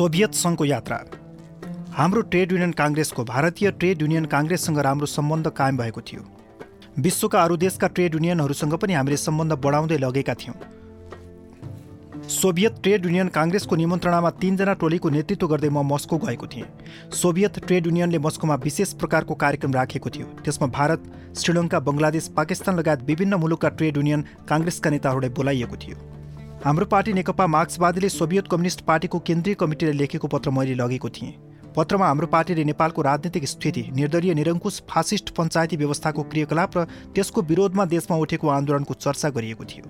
Soviet सङ्घको यात्रा। हाम्रो ट्रेड युनियन काङ्ग्रेसको भारतीय ट्रेड युनियन काङ्ग्रेससँग राम्रो सम्बन्ध कायम भएको थियो। विश्वका अरू देशका ट्रेड युनियनहरूसँग पनि हामीले सम्बन्ध बढाउँदै लगेका थियौँ। सोभियत ट्रेड युनियन काङ्ग्रेसको निमन्त्रणामा तीनजना टोलीको नेतृत्व गर्दै म मस्को गएको थिएँ। सोभियत ट्रेड युनियनले मस्कोमा विशेष प्रकारको कार्यक्रम राखेको थियो। त्यसमा भारत श्रीलङ्का बङ्गलादेश पाकिस्तान लगायत विभिन्न मुलुकका ट्रेड युनियन काङ्ग्रेसका नेताहरूलाई बोलाइएको थियो। हाम्रो पार्टी नेकपा मार्क्सवादीले सोभियत कम्युनिस्ट पार्टीको केन्द्रीय कमिटीले लेखेको पत्र मैले लगेको थिएँ। पत्रमा हाम्रो पार्टीले नेपालको राजनीतिक स्थिति निर्दलीय निरङ्कुश फासिस्ट पञ्चायती व्यवस्थाको क्रियाकलाप र त्यसको विरोधमा देशमा उठेको आन्दोलनको चर्चा गरिएको थियो।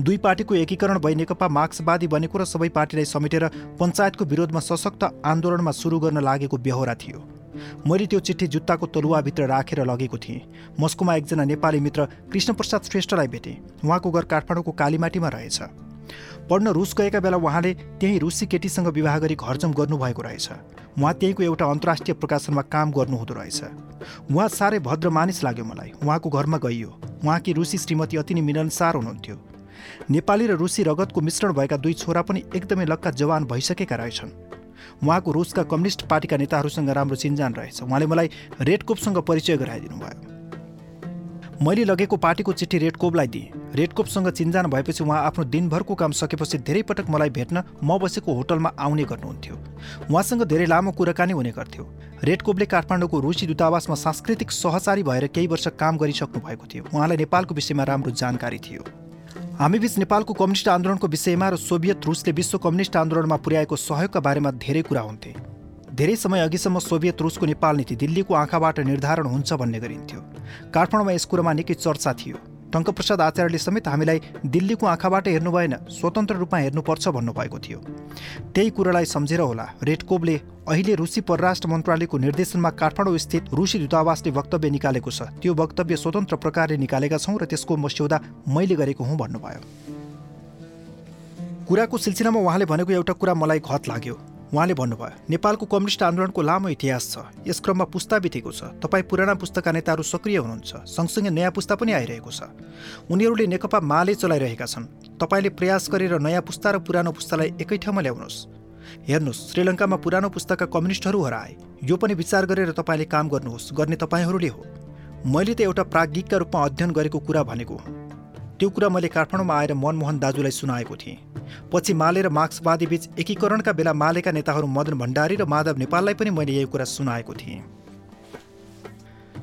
दुई पार्टीको एकीकरण भई नेकपा मार्क्सवादी बनेको र सबै पार्टीलाई समेटेर पञ्चायतको विरोधमा सशक्त आन्दोलनमा सुरु गर्न लागेको बेहोरा थियो। मैले त्यो चिठी जुत्ताको तलुवाभित्र राखेर लगेको थिएँ। मस्कोमा एकजना नेपाली मित्र कृष्णप्रसाद श्रेष्ठलाई भेटेँ। उहाँको घर काठमाडौँको कालीमाटीमा रहेछ। पढ्न रुस गएका बेला उहाँले त्यही रुसी केटीसँग विवाह गरी घरजम गर्नुभएको रहेछ। उहाँ त्यहीँको एउटा अन्तर्राष्ट्रिय प्रकाशनमा काम गर्नुहुँदो रहेछ। उहाँ साह्रै भद्र मानिस लाग्यो मलाई। उहाँको घरमा गइयो। उहाँकी रुसी श्रीमती अति नै मिलनसार हुनुहुन्थ्यो। नेपाली र रुसी रगतको मिश्रण भएका दुई छोरा पनि एकदमै लक्का जवान भइसकेका रहेछन्। उहाँको रुसका कम्युनिस्ट पार्टीका नेताहरूसँग राम्रो चिन्जान रहेछ। उहाँले मलाई रेडकोपसँग परिचय गराइदिनु भयो मैले लगेको पार्टीको चिठी रेडकोपलाई दिएँ। रेडकोपसँग चिन्जान भएपछि उहाँ आफ्नो दिनभरको काम सकेपछि धेरै पटक मलाई भेट्न म बसेको होटलमा आउने गर्नुहुन्थ्यो। उहाँसँग धेरै लामो कुराकानी हुने गर्थ्यो। रेडकोपले काठमाडौँको रुसी दूतावासमा सांस्कृतिक सहचारी भएर केही वर्ष काम गरिसक्नु भएको थियो। उहाँलाई नेपालको विषयमा राम्रो जानकारी थियो। हामीबीच नेपालको कम्युनिस्ट आन्दोलनको विषयमा र सोभियत रुसले विश्व कम्युनिस्ट आन्दोलनमा पुर्याएको सहयोगका बारेमा धेरै कुरा हुन्थे। धेरै समय अघिसम्म सोभियत रुसको नेपाल नीति दिल्लीको आँखाबाट निर्धारण हुन्छ भन्ने गरिन्थ्यो। काठमाडौँमा यस कुरामा निकै चर्चा थियो। टङ्कप्रसाद आचार्यले समेत हामीलाई दिल्लीको आँखाबाट हेर्नु भएन स्वतन्त्र रूपमा हेर्नुपर्छ भन्नुभएको थियो। त्यही कुरालाई सम्झेर होला रेडकोबले अहिले रुसी परराष्ट्र मन्त्रालयको निर्देशनमा काठमाडौँ स्थित रुसी दूतावासले वक्तव्य निकालेको छ। त्यो वक्तव्य स्वतन्त्र प्रकारले निकालेका छौँ र त्यसको मस्यौदा मैले गरेको हुँ भन्नुभयो। कुराको सिलसिलामा उहाँले भनेको एउटा कुरा मलाई घत लाग्यो। उहाँले भन्नुभयो नेपालको कम्युनिस्ट आन्दोलनको लामो इतिहास छ। यस क्रममा पुस्ता बितेको छ। तपाईँ पुराना पुस्ताका नेताहरू सक्रिय हुनुहुन्छ। सँगसँगै नयाँ पुस्ता पनि आइरहेको छ। उनीहरूले नेकपा माले चलाइरहेका छन्। तपाईँले प्रयास गरेर नयाँ पुस्ता र पुरानो पुस्तालाई एकै ठाउँमा ल्याउनुहोस्। हेर्नुहोस् श्रीलङ्कामा पुरानो पुस्ताका कम्युनिस्टहरू हराए। यो पनि विचार गरेर तपाईँले काम गर्नुहोस् गर्ने तपाईँहरूले हो। मैले त एउटा प्राज्ञिकका रूपमा अध्ययन गरेको कुरा भनेको त्यो कुरा मैले काठमाडौँमा आएर मनमोहन दाजुलाई सुनाएको थिएँ। पछि माले र मार्क्सवादी बीच एकीकरणका बेला मालेका नेताहरू मदन भण्डारी र माधव नेपाललाई पनि मैले यही कुरा सुनाएको थिएँ।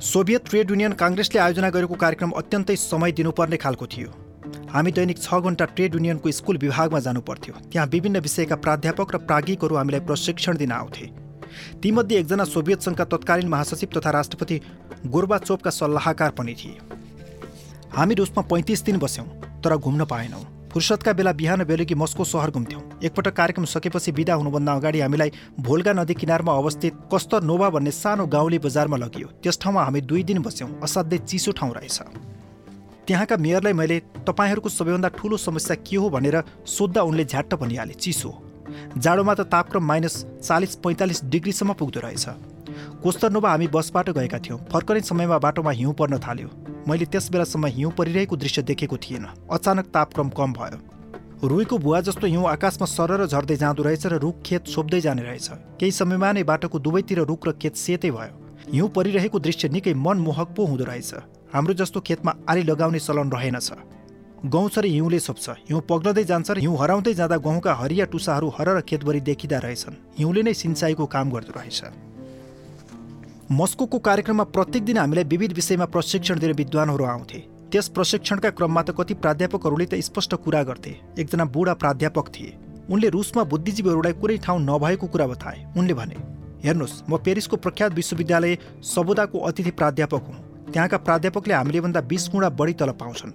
सोभियत ट्रेड युनियन काङ्ग्रेसले आयोजना गरेको कार्यक्रम अत्यन्तै समय दिनुपर्ने खालको थियो। हामी दैनिक छ घन्टा ट्रेड युनियनको स्कुल विभागमा जानु पर्थ्यो त्यहाँ विभिन्न विषयका प्राध्यापक र प्राज्ञिकहरू हामीलाई प्रशिक्षण दिन आउँथे। तीमध्ये एकजना सोभियत सङ्घका तत्कालीन महासचिव तथा राष्ट्रपति गोर्बाचोपका सल्लाहकार पनि थिए। हामी रुसमा पैँतिस दिन बस्यौँ तर घुम्न पाएनौँ। फुर्सदका बेला बिहान बेलुकी मस्को सहर घुम्थ्यौँ। एकपटक कार्यक्रम सकेपछि बिदा हुनुभन्दा अगाडि हामीलाई भोलगा नदी किनारमा अवस्थित कस्तर नोभा भन्ने सानो गाउँले बजारमा लगियो। त्यस ठाउँमा हामी दुई दिन बस्यौँ असाध्यै चिसो ठाउँ रहेछ। त्यहाँका मेयरलाई मैले तपाईँहरूको सबैभन्दा ठुलो समस्या के हो? भनेर सोद्धा उनले झ्याट्ट भनिहाले चिसो जाडोमा त तापक्रम माइनस चालिस पैँतालिस डिग्रीसम्म पुग्दो रहेछ। कोस्तरनोभा हामी बसबाट गएका थियौँ। फर्कने समयमा बाटोमा हिउँ पर्न थाल्यो। मैले त्यस बेलासम्म हिउँ परिरहेको दृश्य देखेको थिएन। अचानक तापक्रम कम भयो। रुईको भुवा जस्तो हिउँ आकाशमा सरर झर्दै जाँदो रहेछ र रुख खेत छोप्दै जाने रहेछ। केही समयमा नै बाटोको दुवैतिर रुख र खेत सेतै भयो। हिउँ परिरहेको दृश्य निकै मनमोहक पो हुँदो रहेछ। हाम्रो जस्तो खेतमा आली लगाउने चलन रहेनछ गहुँसरी हिउँले छोप्छ। हिउँ पग्लदै जान्छ र हिउँ हराउँदै जाँदा गहुँका हरिया टुसाहरू हर र खेतभरि देखिँदा रहेछन्। हिउँले नै सिँचाइको काम गर्दो रहेछ। मस्को कार्यक्रममा प्रत्येक दिन हामीलाई विविध विषयमा प्रशिक्षण दिने विद्वानहरू आउँथे। त्यस प्रशिक्षणका क्रममा त कति प्राध्यापकहरूले त स्पष्ट कुरा गर्थे। एकजना बुढा प्राध्यापक थिए। उनले रुसमा बुद्धिजीवीहरूलाई कुनै ठाउँ नभएको कुरा बताए। उनले भने हेर्नुहोस् म पेरिसको प्रख्यात विश्वविद्यालय सबोदाको अतिथि प्राध्यापक हुँ। त्यहाँका प्राध्यापकले हामीले भन्दा बिस गुणा बढी तल पाउँछन्।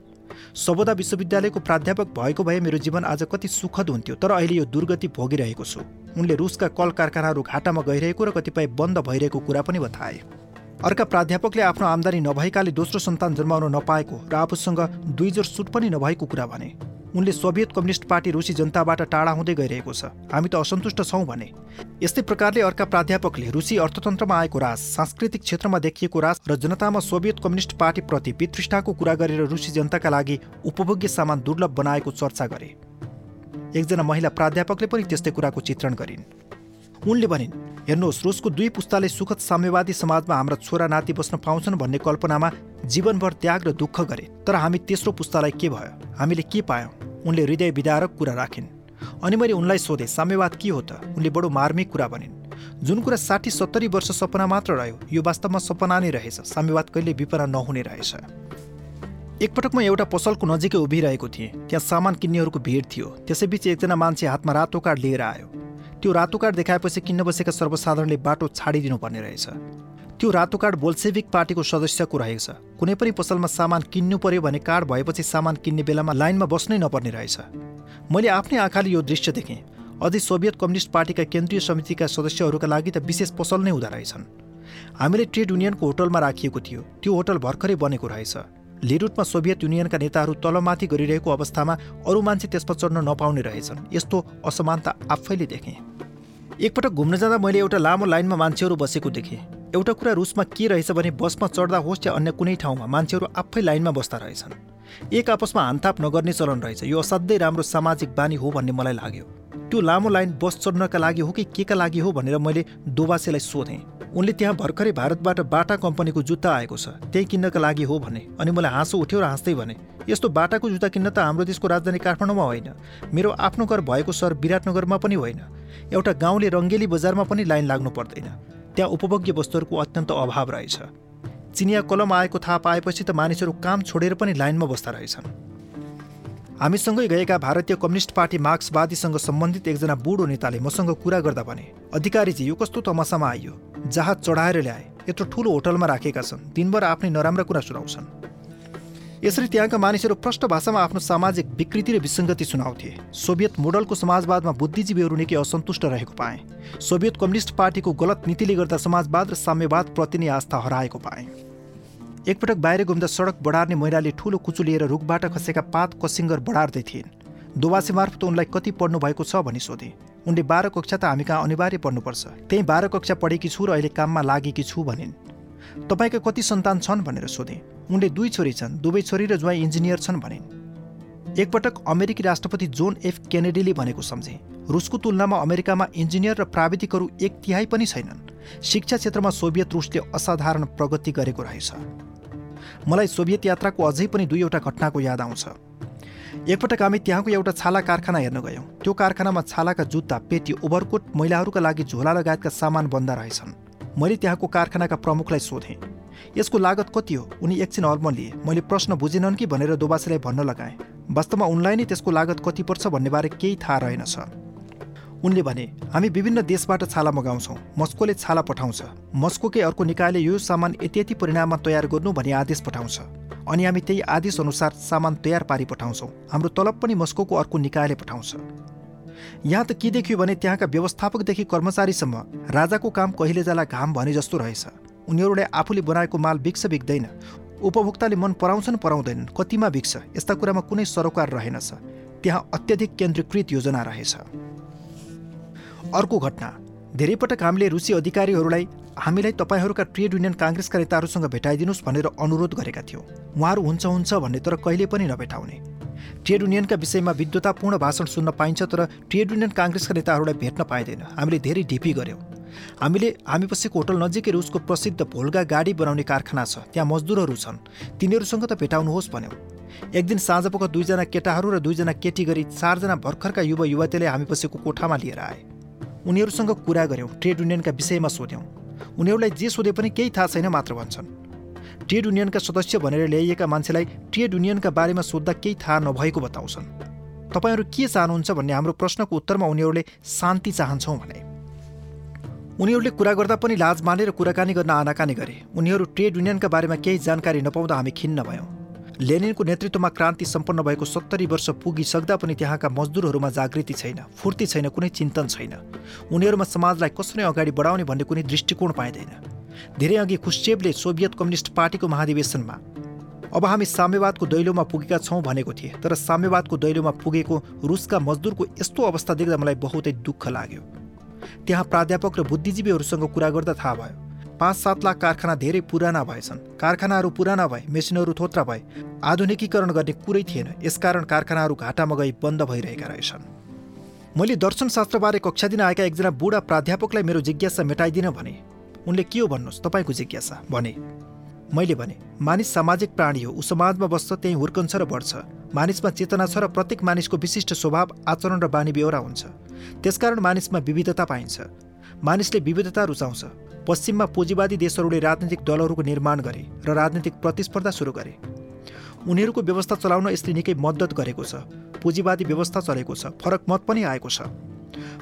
सबोदा विश्वविद्यालयको प्राध्यापक भएको भए मेरो जीवन आज कति सुखद हुन्थ्यो तर अहिले यो दुर्गति भोगिरहेको छु। उनले रुसका कल कारखानाहरू घाटामा गइरहेको र कतिपय बन्द भइरहेको कुरा पनि बताए। अर्का प्राध्यापकले आफ्नो आम्दानी नभएकाले दोस्रो सन्तान जन्माउन नपाएको र आफूसँग दुई जोर सुट पनि नभएको कुरा भने। उनले सोभियत कम्युनिस्ट पार्टी रुसी जनताबाट टाढा हुँदै गइरहेको छ। हामी त असन्तुष्ट छौँ भने। यस्तै प्रकारले अर्का प्राध्यापकले रुसी अर्थतन्त्रमा आएको राज सांस्कृतिक क्षेत्रमा देखिएको राज र जनतामा सोभियत कम्युनिस्ट पार्टीप्रति वितृष्ठाको कुरा गरेर रुसी जनताका लागि उपभोग्य सामान दुर्लभ बनाएको चर्चा गरे। एकजना महिला प्राध्यापकले पनि त्यस्तै कुराको चित्रण गरिन्। उनले भनिन् हेर्नुहोस् रुसको दुई पुस्ताले सुखद साम्यवादी समाजमा हाम्रा छोरा नाति बस्न पाउँछन् भन्ने कल्पनामा जीवनभर त्याग र दुःख गरे। तर हामी तेस्रो पुस्तालाई के भयो? हामीले के पायौँ? उनले हृदय विदारक कुरा राखिन्। अनि मैले उनलाई सोधेँ साम्यवाद के हो त? उनले बडो मार्मिक कुरा भनिन् जुन कुरा साठी सत्तरी वर्ष सपना मात्र रह्यो यो वास्तवमा सपना नै रहेछ। साम्यवाद कहिले विपना नहुने रहेछ। एकपटक म एउटा पसलको नजिकै उभिरहेको थिएँ। त्यहाँ सामान किन्नेहरूको भिड थियो। त्यसैबीच एकजना मान्छे हातमा रातो कार्ड लिएर आयो। त्यो रातो कार्ड देखाएपछि किन्न बसेका सर्वसाधारणले बाटो छाडिदिनु पर्ने रहेछ। त्यो रातो कार्ड बोल्सेभिक पार्टीको सदस्यको रहेछ कुनै पनि पसलमा सामान किन्नु पर्यो भने कार्ड भएपछि सामान किन्ने बेलामा लाइनमा बस्नै नपर्ने रहेछ। मैले आफ्नै आँखाले यो दृश्य देखेँ। अझै सोभियत कम्युनिस्ट पार्टीका केन्द्रीय समितिका सदस्यहरूका लागि त विशेष पसल नै हुँदो रहेछन्। हामीले ट्रेड युनियनको होटलमा राखिएको थियो। त्यो होटल भर्खरै बनेको रहेछ। लिरुटमा सोभियत युनियनका नेताहरू तलमाथि गरिरहेको अवस्थामा अरू मान्छे त्यसमा चढ्न नपाउने रहेछन्। यस्तो असमानता आफैले देखेँ। एकपटक घुम्न जाँदा मैले एउटा लामो लाइनमा मान्छेहरू बसेको देखेँ। एउटा कुरा रुसमा के रहेछ भने बसमा चढ्दा होस् या अन्य कुनै ठाउँमा मान्छेहरू आफै लाइनमा बस्दा रहेछन्। एक आपसमा हानथाप नगर्ने चलन रहेछ। यो असाध्यै राम्रो सामाजिक बानी हो भन्ने मलाई लाग्यो। त्यो लामो लाइन बस चढ्नका लागि हो कि के का लागि हो भनेर मैले दोबासेलाई सोधेँ। उनले त्यहाँ भर्खरै भारतबाट बाटा कम्पनीको जुत्ता आएको छ त्यही किन्नका लागि हो भने। अनि मलाई हाँसो उठ्यो र हाँस्दै भने यस्तो बाटाको जुत्ता किन्न त हाम्रो देशको राजधानी काठमाडौँमा होइन। मेरो आफ्नो घर भएको सहर विराटनगरमा पनि होइन। एउटा गाउँले रङ्गेली बजारमा पनि लाइन लाग्नु पर्दैन। त्यहाँ उपभोग्य वस्तुहरूको अत्यन्त अभाव रहेछ। चिनिया कलम आएको थाहा पाएपछि त मानिसहरू काम छोडेर पनि लाइनमा बस्दा रहेछन्। हामीसँगै गएका भारतीय कम्युनिस्ट पार्टी मार्क्सवादीसँग सम्बन्धित एकजना बुढो नेताले मसँग कुरा गर्दा भने अधिकारीजी यो कस्तो तमासामा आइयो? जहाज चढाएर ल्याए। यत्रो ठुलो होटलमा राखेका छन्। दिनभर आफ्नै नराम्रा कुरा सुनाउँछन्। यसरी त्यहाँका मानिसहरू प्रष्ट भाषामा आफ्नो सामाजिक विकृति र विसङ्गति सुनाउँथे। सोभियत मोडलको समाजवादमा बुद्धिजीवीहरू निकै असन्तुष्ट रहेको पाए। सोभियत कम्युनिस्ट पार्टीको गलत नीतिले गर्दा समाजवाद र साम्यवाद प्रति नै आस्था हराएको पाए। एकपटक बाहिर घुम्दा सडक बढार्ने महिलाले ठुलो कुचु लिएर रुखबाट खसेका पात कसिङ्गर बढार्दै थिइन्। दुवासे मार्फत उनलाई कति पढ्नु भएको छ भनी सोधे। उनले बाह्र कक्षा त हामी कहाँ अनिवार्य पढ्नुपर्छ। त्यही बाह्र कक्षा पढेकी छु र अहिले काममा लागेकी छु भनिन्। तपाईँका कति सन्तान छन् भनेर सोधे। उनले दुई छोरी छन्। दुवै छोरी र ज्वाइँ इन्जिनियर छन् भनिन् एकपटक अमेरिकी राष्ट्रपति जोन एफ केनेडीले भनेको सम्झे रुसको तुलनामा अमेरिकामा इन्जिनियर र प्राविधिकहरू एक तिहाई पनि छैनन्। शिक्षा क्षेत्रमा सोभियत रुसले असाधारण प्रगति गरेको रहेछ। मलाई सोभियत यात्राको अझै पनि दुईवटा घटनाको याद आउँछ। एकपटक हामी त्यहाँको एउटा छाला कारखाना हेर्न गयौँ। त्यो कारखानामा छालाका जुत्ता पेटी ओभरकोट महिलाहरूका लागि झोला लगायतका सामान बन्दा रहेछन्। मैले त्यहाँको कारखानाका प्रमुखलाई सोधेँ। यसको लागत कति हो? उनी एकछिन अल्म लिए मैले प्रश्न बुझेनन् कि भनेर दोबासीलाई भन्न लगाएँ। वास्तवमा उनलाई नै त्यसको लागत कति पर्छ भन्नेबारे केही थाहा रहेनछ उनले भने हामी विभिन्न देशबाट छाला मगाउँछौँ। मस्कोले छाला पठाउँछ। मस्कोकै अर्को निकायले यो सामान यति यति परिणाममा तयार गर्नु भन्ने आदेश पठाउँछ। अनि हामी त्यही आदेश अनुसार सामान तयार पारी पठाउँछौँ। हाम्रो तलब पनि मस्कोको अर्को निकायले पठाउँछ। यहाँ त के देखियो भने त्यहाँका व्यवस्थापकदेखि कर्मचारीसम्म राजाको काम कहिले जाला घाम भने जस्तो रहेछ। उनीहरूले आफूले बनाएको माल बिक्छ बिक्दैन। उपभोक्ताले मन पराउँछन् पराउँदैनन्। कतिमा बिक्छ? यस्ता कुरामा कुनै सरोकार रहेनछ। त्यहाँ अत्यधिक केन्द्रीकृत योजना रहेछ। अर्को घटना। धेरै पटक हामीले रुसी अधिकारीहरूलाई हामीलाई तपाईँहरूका ट्रेड युनियन काङ्ग्रेसका नेताहरूसँग भेटाइदिनुहोस् भनेर अनुरोध गरेका थियौँ। उहाँहरू हुन्छ हुन्छ भन्ने तर कहिले पनि नभेटाउने। ट्रेड युनियनका विषयमा विद्वतापूर्ण भाषण सुन्न पाइन्छ तर ट्रेड युनियन काङ्ग्रेसका नेताहरूलाई भेट्न पाइँदैन। हामीले धेरै ढिपी गऱ्यौँ हामीले हामी बसेको होटल नजिकै रुसको प्रसिद्ध भोल्गा गाडी बनाउने कारखाना छ। त्यहाँ मजदुरहरू छन्। तिनीहरूसँग त भेटाउनुहोस् भन्यौँ। एक दिन साँझपख दुईजना केटाहरू र दुईजना केटी गरी चारजना भर्खरका युवा युवतीले हामी बसेको कोठामा लिएर आए। उनीहरूसँग कुरा गऱ्यौँ ट्रेड युनियनका विषयमा सोध्यौँ। उनीहरूलाई जे सोधे पनि केही थाहा छैन मात्र भन्छन्। ट्रेड युनियनका सदस्य भनेर ल्याइएका मान्छेलाई ट्रेड युनियनका बारेमा सोद्धा केही थाहा नभएको बताउँछन्। तपाईँहरू के चाहनुहुन्छ भन्ने हाम्रो प्रश्नको उत्तरमा उनीहरूले शान्ति चाहन्छौँ भने। उनीहरूले कुरा गर्दा पनि लाज मानेर कुराकानी गर्न आनाकानी गरे। उनीहरू ट्रेड युनियनका बारेमा केही जानकारी नपाउँदा हामी खिन्न भयौँ। लेनिनको नेतृत्वमा क्रान्ति सम्पन्न भएको सत्तरी वर्ष पुगिसक्दा पनि त्यहाँका मजदुरहरूमा जागृति छैन फूर्ति छैन कुनै चिन्तन छैन। उनीहरूमा समाजलाई कसरी अगाडि बढाउने भन्ने कुनै दृष्टिकोण पाइँदैन। धेरै अघि खुस्चेबले सोभियत कम्युनिस्ट पार्टीको महाधिवेशनमा अब हामी साम्यवादको दैलोमा पुगेका छौँ भनेको थिए तर साम्यवादको दैलोमा पुगेको रुसका मजदुरको यस्तो अवस्था देख्दा मलाई बहुतै दुःख लाग्यो। त्यहाँ प्राध्यापक र बुद्धिजीवीहरूसँग कुरा गर्दा थाहा भयो। पाँच सात लाख कारखाना धेरै पुराना भएछन्। कारखानाहरू पुराना भए मेसिनहरू थोत्रा भए आधुनिकीकरण गर्ने कुरै थिएन। यसकारण कारखानाहरू घाटामा गई बन्द भइरहेका रहेछन्। मैले दर्शनशास्त्रबारे कक्षा दिन आएका एकजना बुढा प्राध्यापकलाई मेरो जिज्ञासा मेटाइदिन भने। उनले के हो भन्नुहोस्? तपाईँको जिज्ञासा। भने मैले भने मानिस सामाजिक प्राणी हो ऊ समाजमा बस्छ त्यहीँ हुर्कन्छ र बढ्छ। मानिसमा चेतना छ र प्रत्येक मानिसको विशिष्ट स्वभाव आचरण र बानी बेहोरा हुन्छ। त्यसकारण मानिसमा विविधता पाइन्छ। मानिसले विविधता रुचाउँछ। पश्चिममा पुँजीवादी देशहरूले राजनीतिक दलहरूको निर्माण गरे र राजनीतिक प्रतिस्पर्धा सुरु गरे। उनीहरूको व्यवस्था चलाउन यसले निकै मद्दत गरेको छ। पुँजीवादी व्यवस्था चलेको छ। फरक मत पनि आएको छ।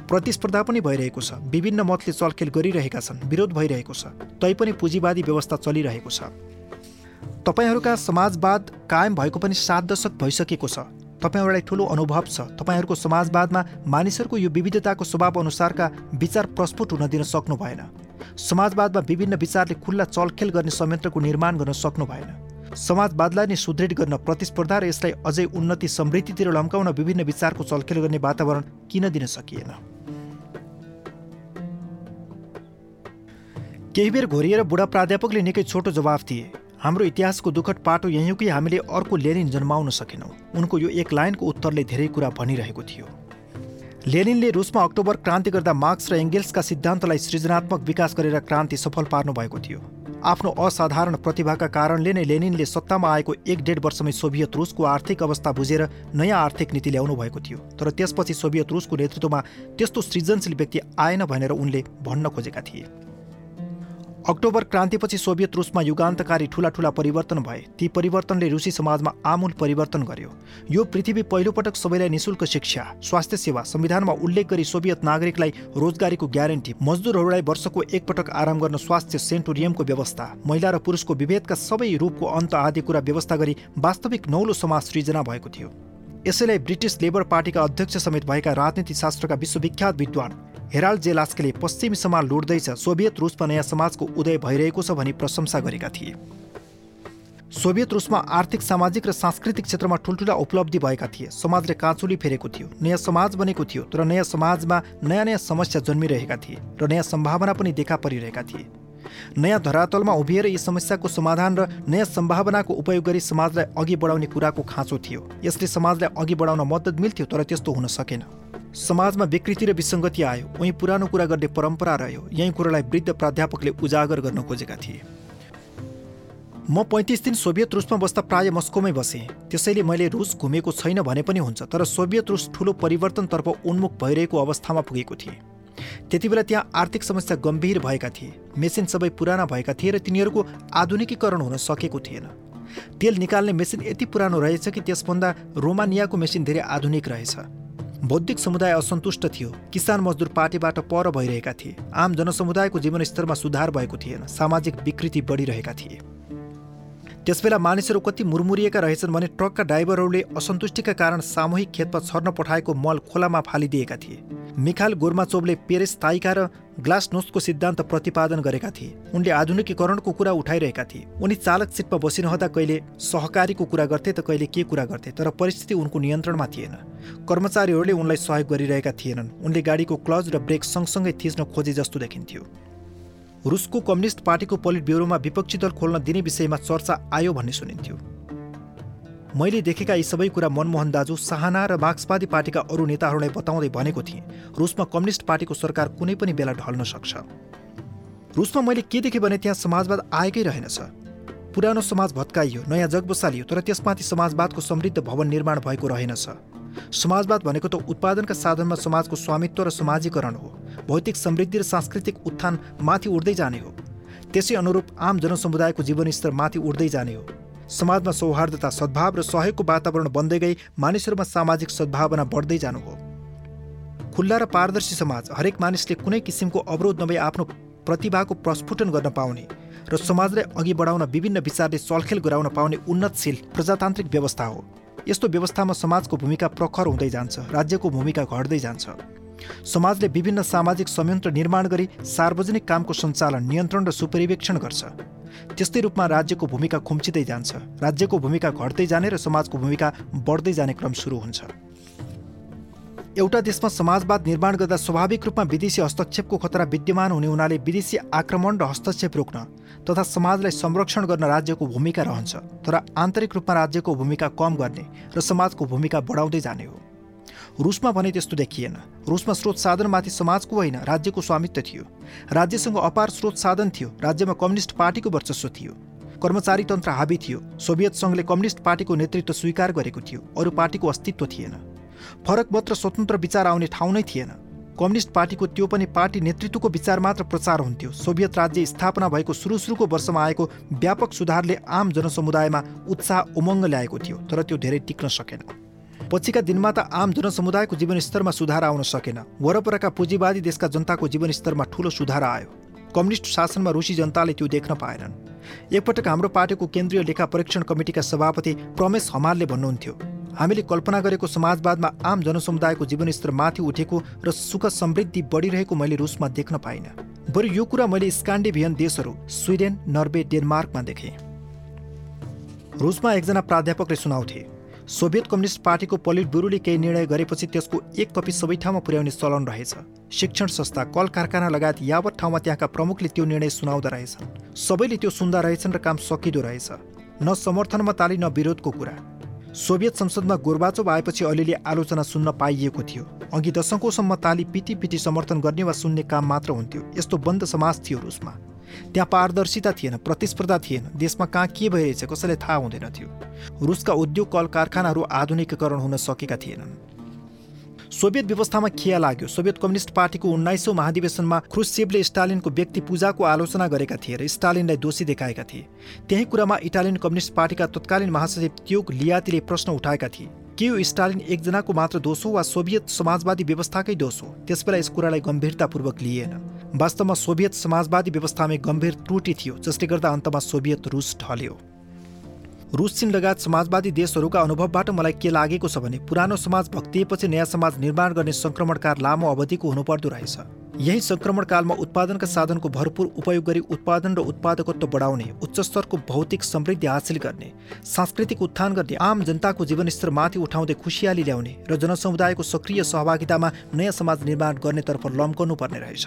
प्रतिस्पर्धा पनि भइरहेको छ। विभिन्न मतले चलखेल गरिरहेका छन्। विरोध भइरहेको छ। तैपनि पुँजीवादी व्यवस्था चलिरहेको छ। तपाईँहरूका समाजवाद कायम भएको पनि सात दशक भइसकेको छ। तपाईँहरूलाई ठुलो अनुभव छ। तपाईँहरूको समाजवादमा मानिसहरूको यो विविधताको स्वभाव अनुसारका विचार प्रस्फुट हुन दिन सक्नु भएन। समाजवादमा विभिन्न विचारले खुल्ला चलखेल गर्ने संयन्त्रको निर्माण गर्न सक्नु भएन। समाजवादलाई नै सुदृढ गर्न प्रतिस्पर्धा र यसलाई अझै उन्नति समृद्धितिर लम्काउन विभिन्न विचारको चलखेल गर्ने वातावरण किन दिन सकिएन? केही बेर घोरिएर बुढा प्राध्यापकले निकै छोटो जवाफ दिए हाम्रो इतिहासको दुःखद पाटो यही कि हामीले अर्को लेनिन जन्माउन सकेनौँ। उनको यो एक लाइनको उत्तरले धेरै कुरा भनिरहेको थियो। लेनिनले रुसमा अक्टोबर क्रान्ति गर्दा मार्क्स र एङ्गेल्सका सिद्धान्तलाई सृजनात्मक विकास गरेर क्रान्ति सफल पार्नु भएको थियो। आफ्नो असाधारण प्रतिभाका कारणले नै लेनिनले सत्तामा आएको एक डेढ वर्षमै सोभियत रुसको आर्थिक अवस्था बुझेर नयाँ आर्थिक नीति ल्याउनु भएको थियो। तर त्यसपछि सोभियत रुसको नेतृत्वमा त्यस्तो सृजनशील व्यक्ति आएन भनेर उनले भन्न खोजेका थिए। अक्टोबर क्रान्तिपछि सोभियत रुसमा युगान्तकारी ठुला ठुला परिवर्तन भए ती परिवर्तनले रुसी समाजमा आमूल परिवर्तन गर्यो। यो पृथ्वी पहिलोपटक सबैलाई निशुल्क शिक्षा स्वास्थ्य सेवा संविधानमा उल्लेख गरी सोभियत नागरिकलाई रोजगारीको ग्यारेन्टी मजदुरहरूलाई वर्षको एकपटक आराम गर्न स्वास्थ्य सेन्टोरियमको व्यवस्था महिला र पुरुषको विभेदका सबै रूपको अन्त आदि कुरा व्यवस्था गरी वास्तविक नौलो समाज सृजना भएको थियो। यसैलाई ब्रिटिस लेबर पार्टीका अध्यक्ष समेत भएका राजनीतिशास्त्रका विश्वविख्यात विद्वान हेराल्ड जेलास्केले पश्चिमी समाज लुट्दैछ सोभियत रुसमा नयाँ समाजको उदय भइरहेको छ भनी प्रशंसा गरेका थिए। सोभियत रुसमा आर्थिक सामाजिक र सांस्कृतिक क्षेत्रमा ठुल्ठुला उपलब्धि भएका थिए। समाजले काँचुली फेरेको थियो। नयाँ समाज बनेको थियो तर नयाँ समाजमा नयाँ नयाँ समस्या जन्मिरहेका थिए र नयाँ सम्भावना पनि देखा परिरहेका थिए। नयाँ धरातलमा उभिएर यी समस्याको समाधान र नयाँ सम्भावनाको उपयोग गरी समाजलाई अघि बढाउने कुराको खाँचो थियो। यसले समाजलाई अघि बढाउन मद्दत मिल्थ्यो तर त्यस्तो हुन सकेन। समाजमा विकृति र विसङ्गति आयो। उहीँ पुरानो कुरा गर्ने परम्परा रह्यो। यही कुरालाई वृद्ध प्राध्यापकले उजागर गर्न खोजेका थिए। म पैँतिस दिन सोभियत रुसमा बस्दा प्राय मस्कोमै बसेँ। त्यसैले मैले रुस घुमेको छैन भने पनि हुन्छ तर सोभियत रुस ठुलो परिवर्तनतर्फ उन्मुख भइरहेको अवस्थामा पुगेको थिएँ। त्यति बेला त्यहाँ आर्थिक समस्या गम्भीर भएका थिए। मेसिन सबै पुराना भएका थिए र तिनीहरूको आधुनिकीकरण हुन सकेको थिएन। तेल निकाल्ने मेसिन यति पुरानो रहेछ कि त्यसभन्दा रोमानियाको मेसिन धेरै आधुनिक रहेछ। बौद्धिक समुदाय असन्तुष्ट थियो। किसान मजदुर पार्टीबाट पर भइरहेका थिए। आम जनसमुदायको जीवनस्तरमा सुधार भएको थिएन। सामाजिक विकृति बढिरहेका थिए। त्यसबेला मानिसहरू कति मुरमुरिएका रहेछन् भने ट्रकका ड्राइभरहरूले असन्तुष्टिका कारण सामूहिक खेतमा छर्न पठाएको मल खोलामा फालिदिएका थिए। मिखाल गोर्माचोभले पेरेस ताइका र ग्लासनोस्टको सिद्धान्त प्रतिपादन गरेका थिए। उनले आधुनिकीकरणको कुरा उठाइरहेका थिए। उनी चालक सिटमा बसिरहँदा कहिले सहकारीको कुरा गर्थे त कहिले के कुरा गर्थे तर परिस्थिति उनको नियन्त्रणमा थिएन। कर्मचारीहरूले उनलाई सहयोग गरिरहेका थिएनन्। उनले गाडीको क्लज र ब्रेक सँगसँगै थिच्न खोजे जस्तो देखिन्थ्यो। रुसको कम्युनिस्ट पार्टीको पोलिट ब्युरोमा विपक्षी दल खोल्न दिने विषयमा चर्चा आयो भन्ने सुनिन्थ्यो। मैले देखेका यी सबै कुरा मनमोहन दाजु साहना र मार्क्सवादी पार्टीका अरू नेताहरूलाई बताउँदै भनेको थिएँ रुसमा कम्युनिस्ट पार्टीको सरकार कुनै पनि बेला ढल्न सक्छ। रुसमा मैले के देखेँ भने त्यहाँ समाजवाद आएकै रहेनछ पुरानो समाज भत्काइयो नयाँ जग बसालियो तर त्यसमाथि समाजवादको समृद्ध भवन निर्माण भएको रहेनछ समाजवाद भनेको त उत्पादनका साधनमा समाजको स्वामित्व र समाजीकरण हो। भौतिक समृद्धि र सांस्कृतिक उत्थान माथि उड्दै जाने हो। त्यसै अनुरूप आम जनसमुदायको जीवनस्तर माथि उड्दै जाने हो। समाजमा सौहार्दता सद्भाव र सहयोगको वातावरण बन्दै गई मानिसहरूमा सामाजिक सद्भावना बढ्दै जानु हो। खुल्ला र पारदर्शी समाज हरेक मानिसले कुनै किसिमको अवरोध नभई आफ्नो प्रतिभाको प्रस्फुटन गर्न पाउने र समाजलाई अघि बढाउन विभिन्न विचारले चलखेल गराउन पाउने उन्नतशील प्रजातान्त्रिक व्यवस्था हो। यस्तो व्यवस्थामा समाजको भूमिका प्रखर हुँदै जान्छ राज्यको भूमिका घट्दै जान्छ। समाजले विभिन्न सामाजिक संयन्त्र निर्माण गरी सार्वजनिक कामको सञ्चालन नियन्त्रण र सुपरिवेक्षण गर्छ। त्यस्तै रूपमा राज्यको भूमिका खुम्चिँदै जान्छ। राज्यको भूमिका घट्दै जाने र समाजको भूमिका बढ्दै जाने क्रम सुरु हुन्छ। एउटा देशमा समाजवाद निर्माण गर्दा स्वाभाविक रूपमा विदेशी हस्तक्षेपको खतरा विद्यमान हुने हुनाले विदेशी आक्रमण र हस्तक्षेप रोक्न तथा समाजलाई संरक्षण गर्न राज्यको भूमिका रहन्छ तर आन्तरिक रूपमा राज्यको भूमिका कम गर्ने र समाजको भूमिका बढाउँदै जाने हो। रुसमा भने त्यस्तो देखिएन। रुसमा स्रोत साधनमाथि समाजको होइन राज्यको स्वामित्व थियो। राज्यसँग अपार स्रोत साधन थियो राज्यमा कम्युनिस्ट पार्टीको वर्चस्व थियो। कर्मचारी तन्त्र हाबी थियो सोभियत सङ्घले कम्युनिस्ट पार्टीको नेतृत्व स्वीकार गरेको थियो अरू पार्टीको अस्तित्व थिएन। फरक मात्र स्वतन्त्र विचार आउने ठाउँ नै थिएन। कम्युनिस्ट पार्टीको त्यो पनि पार्टी नेतृत्वको विचार मात्र प्रचार हुन्थ्यो। सोभियत राज्य स्थापना भएको सुरु सुरुको वर्षमा आएको व्यापक सुधारले आम जनसमुदायमा उत्साह उमङ्ग ल्याएको थियो तर त्यो धेरै टिक्न सकेन। पछिका दिनमा त आम जनसमुदायको जीवनस्तरमा सुधार आउन सकेन। वरपरका पुँजीवादी देशका जनताको जीवनस्तरमा ठूलो सुधार आयो। कम्युनिस्ट शासनमा रुसी जनताले त्यो देख्न पाएनन्। एकपटक हाम्रो पार्टीको केन्द्रीय लेखा परीक्षण कमिटीका सभापति प्रमेश हमालले भन्नुहुन्थ्यो हामीले कल्पना गरेको समाजवादमा आम जनसमुदायको जीवनस्तर माथि उठेको र सुख समृद्धि बढिरहेको मैले रुसमा देख्न पाइनँ। बरु यो कुरा मैले स्कान्डिभियन देशहरू स्विडेन नर्वे डेनमार्कमा देखेँ। रुसमा एकजना प्राध्यापकले सुनाउँथे सोभियत कम्युनिस्ट पार्टीको पोलिट ब्युरोले केही निर्णय गरेपछि त्यसको एक कपी सबै ठाउँमा पुर्याउने चलन रहेछ। शिक्षण संस्था कल कारखाना लगायत यावत ठाउँमा त्यहाँका प्रमुखले त्यो निर्णय सुनाउँदो रहेछन्। सबैले त्यो सुन्दा रहेछन् र काम सकिँदो रहेछ। न समर्थनमा ताली न विरोधको कुरा। सोभियत संसदमा गोर्बाचोभ आएपछि अलिअलि आलोचना सुन्न पाइएको थियो। अघि दशकौँसम्म ताली पिटी पिटी समर्थन गर्ने वा सुन्ने काम मात्र हुन्थ्यो। यस्तो बन्द समाज थियो रुसमा। त्यहाँ पारदर्शिता थिएन प्रतिस्पर्धा थिएन। देशमा कहाँ के भइरहेछ कसैलाई थाहा हुँदैन थियो। रुसका उद्योग कल कारखानाहरू आधुनिकीकरण हुन सकेका थिएनन्। सोभियत व्यवस्थामा खिया लाग्यो। सोभियत कम्युनिस्ट पार्टीको उन्नाइसौँ महाधिवेशनमा क्रुसेभले स्टालिनको व्यक्ति पूजाको आलोचना गरेका थिए र स्टालिनलाई दोषी देखाएका थिए। त्यही कुरामा इटालियन कम्युनिस्ट पार्टीका तत्कालीन महासचिव त्योक लियातीले प्रश्न उठाएका थिए के यो स्टालिन एकजनाको मात्र दोष हो वा सोभियत समाजवादी व्यवस्थाकै दोष हो? त्यसबेला यस कुरालाई गम्भीरतापूर्वक लिएन। वास्तवमा सोभियत समाजवादी व्यवस्थामै गम्भीर त्रुटि थियो जसले गर्दा अन्तमा सोभियत रुस ढल्यो रुस चीन लगायत समाजवादी देशहरूका अनुभवबाट मलाई के लागेको छ भने पुरानो समाज भक्तिएपछि नयाँ समाज निर्माण गर्ने सङ्क्रमणकार लामो अवधिको हुनुपर्दो रहेछ। यही सङ्क्रमणकालमा उत्पादनका साधनको भरपूर उपयोग गरी उत्पादन र उत्पादकत्व बढाउने उच्च स्तरको भौतिक समृद्धि हासिल गर्ने सांस्कृतिक उत्थान गर्ने आम जनताको जीवनस्तर माथि उठाउँदै खुसियाली ल्याउने र जनसमुदायको सक्रिय सहभागितामा नयाँ समाज निर्माण गर्नेतर्फ लम्कनु पर्ने रहेछ।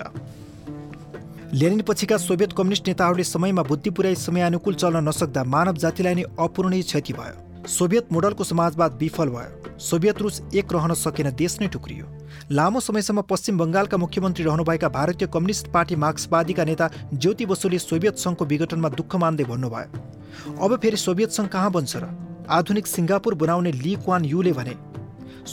लेनिन पछिका सोभियत कम्युनिस्ट नेताहरूले समयमा बुद्धि पुर्याई समयानुकूल चल्न नसक्दा मानव जातिलाई नै अपूर्णीय क्षति भयो। सोभियत मोडलको समाजवाद विफल भयो। सोभियत रुस एक रहन सकेन देश नै टुक्रियो। लामो समयसम्म पश्चिम बङ्गालका मुख्यमन्त्री रहनुभएका भारतीय कम्युनिस्ट पार्टी मार्क्सवादीका नेता ज्योति बसुले सोभियत सङ्घको विघटनमा दुःख मान्दै भन्नुभयो। अब फेरि सोभियत सङ्घ कहाँ बन्छ र? आधुनिक सिङ्गापुर बनाउने ली क्वान युले भने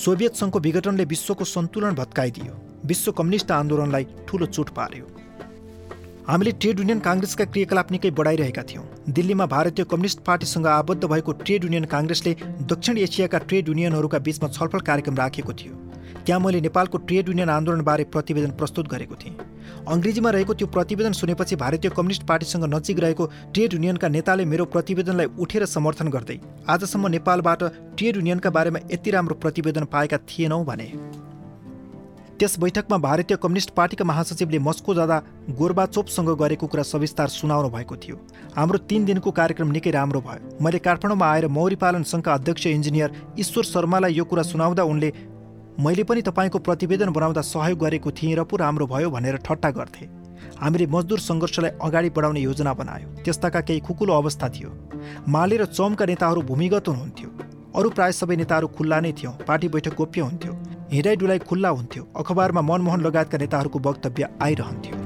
सोभियत सङ्घको विघटनले विश्वको सन्तुलन भत्काइदियो। विश्व कम्युनिस्ट आन्दोलनलाई ठूलो चोट पार्यो। हामीले ट्रेड युनियन काङ्ग्रेसका क्रियाकलाप निकै बढाइरहेका थियौँ। दिल्लीमा भारतीय कम्युनिस्ट पार्टीसँग आबद्ध भएको ट्रेड युनियन काङ्ग्रेसले दक्षिण एसियाका ट्रेड युनियनहरूका बीचमा छलफल कार्यक्रम राखेको थियो। त्यहाँ मैले नेपालको ट्रेड युनियन आन्दोलनबारे प्रतिवेदन प्रस्तुत गरेको थिएँ। अङ्ग्रेजीमा रहेको त्यो प्रतिवेदन सुनेपछि भारतीय कम्युनिस्ट पार्टीसँग नजिक रहेको ट्रेड युनियनका नेताले मेरो प्रतिवेदनलाई उठेर समर्थन गर्दै आजसम्म नेपालबाट ट्रेड युनियनका बारेमा यति राम्रो प्रतिवेदन पाएका थिएनौँ भने। त्यस बैठकमा भारतीय कम्युनिस्ट पार्टीका महासचिवले मस्को जाँदा गोर्बाचोपसँग गरेको कुरा सविस्तार सुनाउनु भएको थियो। हाम्रो तिन दिनको कार्यक्रम निकै राम्रो भयो। मैले काठमाडौँमा आएर मौरी पालन सङ्घका अध्यक्ष इन्जिनियर ईश्वर शर्मालाई यो कुरा सुनाउँदा उनले मैले पनि तपाईँको प्रतिवेदन बनाउँदा सहयोग गरेको थिएँ र पो राम्रो भयो भनेर ठट्टा गर्थे। हामीले मजदुर सङ्घर्षलाई अगाडि बढाउने योजना बनायो। त्यस्ताका केही खुकुलो अवस्था थियो। माले र चमका नेताहरू भूमिगत हुनुहुन्थ्यो। अरू प्राय सबै नेताहरू खुल्ला नै थियौँ। पार्टी बैठक गोप्य हुन्थ्यो। हिँडाइ डुलाइ खुल्ला हुन्थ्यो। अखबारमा मनमोहन लगायतका नेताहरूको वक्तव्य आइरहन्थ्यो।